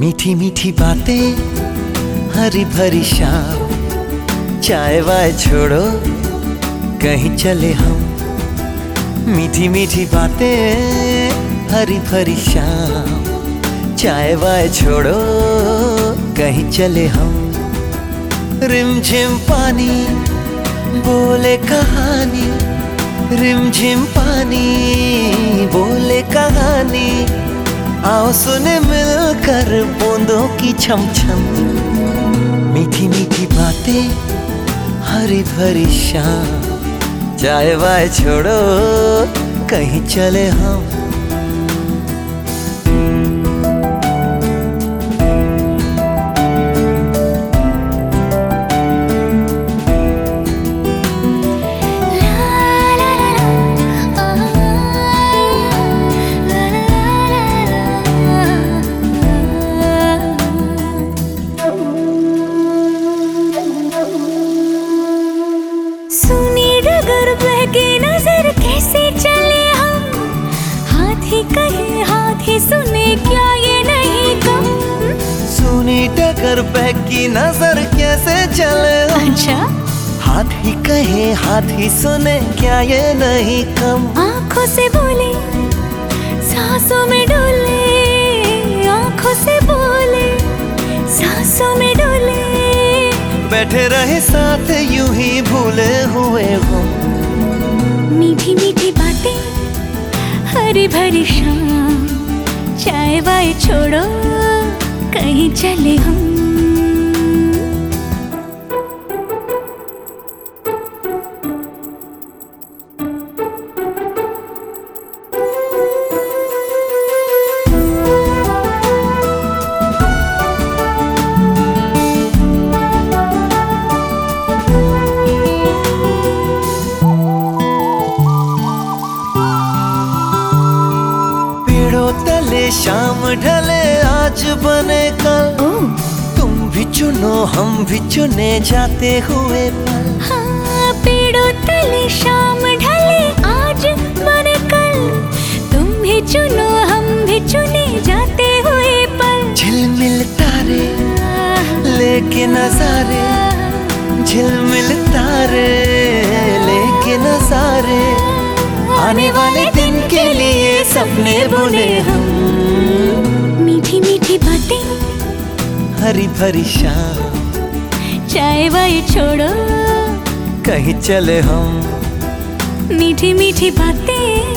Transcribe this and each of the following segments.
मीठी मीठी बातें हरी भरी शाम चाय वाय छोड़ो। कहीं चले हम। मीठी मीठी बातें, हरी भरी शाम। चाय वाय छोड़ो, कहीं चले हम। रिमझिम पानी, बोले कहानी। रिमझिम पानी, बोले कहानी। आओ सुने मिलकर बूंदों की छम छम। मीठी मीठी बातें, हरी भरी शाम। चाय वाय छोड़ो कहीं चले हम कहे हाथ ही सुने क्या ये नहीं कम? सुनी टकर बहकी नज़र कैसे चले? अच्छा। हाथ ही कहे हाथ ही सुने क्या ये नहीं कम? आँखों से बोले सांसों में डोले आँखों से बोले सांसों में डोले। बैठे रहे साथ यूँ ही भूले हुए हो। भरी शाम चाय वाय छोड़ो कहीं चले हम। शाम ढले आज बने कल। तुम भी चुनो हम भी चुने जाते हुए पल। हाँ पेड़ों तले शाम ढले आज बने कल। तुम भी चुनो हम भी चुने जाते हुए पल। झिलमिल तारे लेके नजारे। झिलमिल तारे लेके नजारे। आने वाले दिन के लिए सपने बुने हम। हरी भरी शाम। चाय वाई छोड़ो। कहीं चले हम। मीठी मीठी बातें।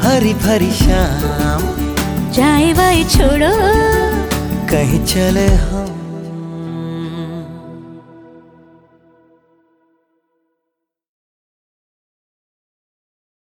हरी भरी शाम। चाय वाई छोड़ो। कहीं चले हम।